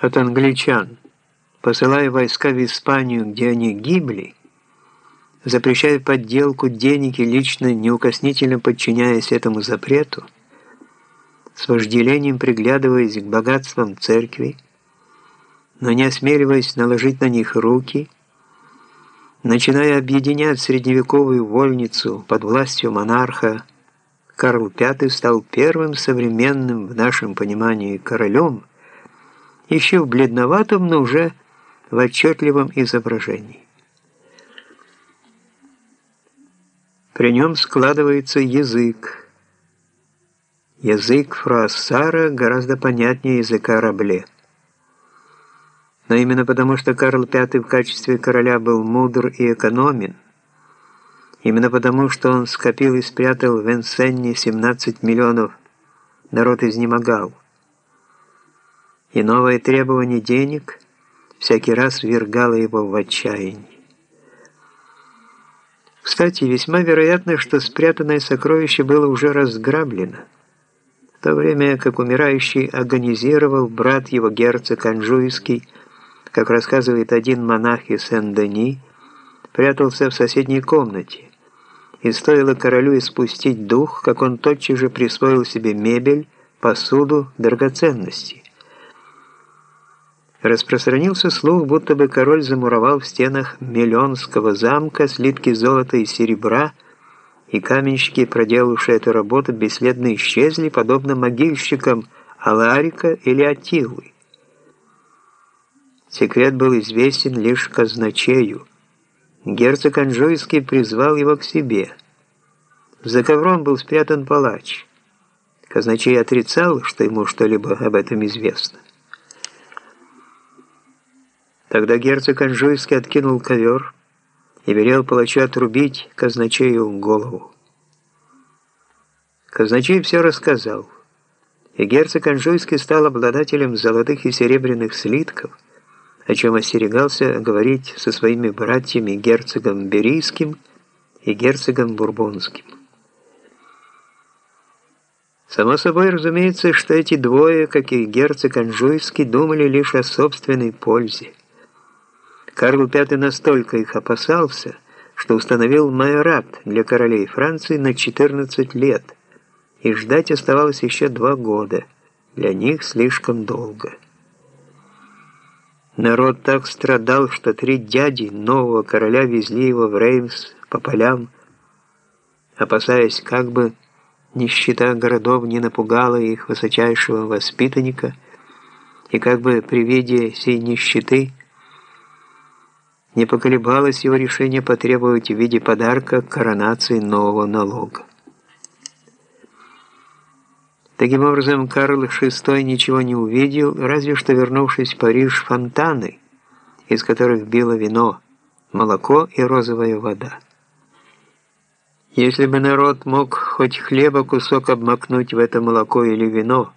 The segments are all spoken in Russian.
от англичан, посылая войска в Испанию, где они гибли, запрещая подделку денег и лично неукоснительно подчиняясь этому запрету, с вожделением приглядываясь к богатствам церкви, но не осмеливаясь наложить на них руки, начиная объединять средневековую вольницу под властью монарха, Карл V стал первым современным в нашем понимании королем, еще в бледноватом, но уже в отчетливом изображении. При нем складывается язык. Язык Фруассара гораздо понятнее языка Рабле. Но именно потому, что Карл V в качестве короля был мудр и экономен, именно потому, что он скопил и спрятал в Энсенне 17 миллионов, народ изнемогал. И новое требование денег всякий раз ввергало его в отчаяние. Кстати, весьма вероятно, что спрятанное сокровище было уже разграблено. В то время как умирающий агонизировал брат его герцог Анжуйский, как рассказывает один монах из Сен-Дени, прятался в соседней комнате. И стоило королю испустить дух, как он тотчас же присвоил себе мебель, посуду, драгоценности. Распространился слух, будто бы король замуровал в стенах Миллионского замка слитки золота и серебра, и каменщики, проделавшие эту работу, бесследно исчезли, подобно могильщикам Аларика или Атилы. Секрет был известен лишь казначею. Герцог Анжуйский призвал его к себе. За ковром был спрятан палач. Казначей отрицал, что ему что-либо об этом известно. Тогда герцог Анжуйский откинул ковер и велел палачу отрубить казначею голову. Казначей все рассказал, и герцог Анжуйский стал обладателем золотых и серебряных слитков, о чем остерегался говорить со своими братьями герцогом Берийским и герцогом Бурбонским. Само собой разумеется, что эти двое, как и герцог Анжуйский, думали лишь о собственной пользе. Карл V настолько их опасался, что установил майорат для королей Франции на 14 лет, и ждать оставалось еще два года, для них слишком долго. Народ так страдал, что три дяди нового короля везли его в Реймс по полям, опасаясь, как бы нищета городов не напугала их высочайшего воспитанника, и как бы при виде сей нищеты – не поколебалось его решение потребовать в виде подарка коронации нового налога. Таким образом, Карл VI ничего не увидел, разве что вернувшись в Париж фонтаны, из которых било вино, молоко и розовая вода. Если бы народ мог хоть хлеба кусок обмакнуть в это молоко или вино,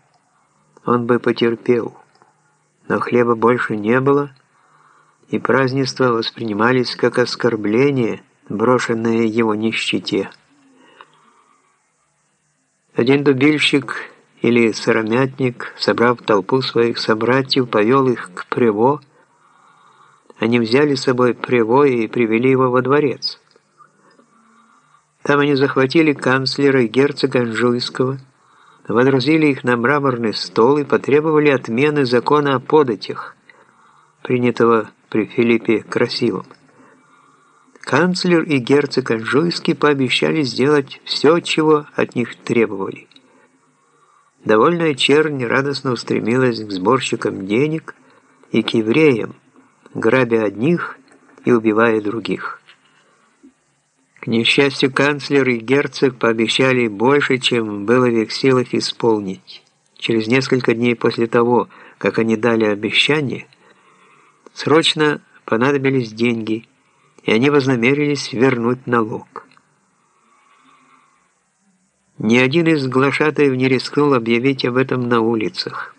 он бы потерпел. Но хлеба больше не было, и празднества воспринимались как оскорбление, брошенное его нищете. Один дубильщик или сыромятник, собрав толпу своих собратьев, повел их к Прево. Они взяли с собой Прево и привели его во дворец. Там они захватили канцлера и герцога Анжуйского, водрузили их на мраморный стол и потребовали отмены закона о податях, принятого при Филиппе Красивом. Канцлер и герцог Анжуйский пообещали сделать все, чего от них требовали. Довольная чернь радостно устремилась к сборщикам денег и к евреям, грабя одних и убивая других. К несчастью, канцлер и герцог пообещали больше, чем было в их силах исполнить. Через несколько дней после того, как они дали обещание, Срочно понадобились деньги, и они вознамерились вернуть налог. Ни один из глашатаев не рискнул объявить об этом на улицах.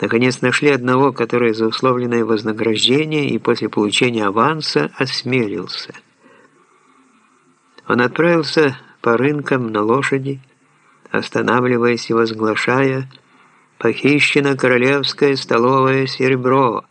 Наконец нашли одного, который за условленное вознаграждение и после получения аванса осмелился. Он отправился по рынкам на лошади, останавливаясь и возглашая Похищено королевское столовое серебро.